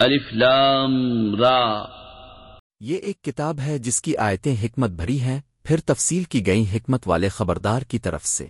الف لام را۔ یہ ایک کتاب ہے جس کی آیتیں حکمت بھری ہیں، پھر تفصیل کی گئی حکمت والے خبردار کی طرف سے۔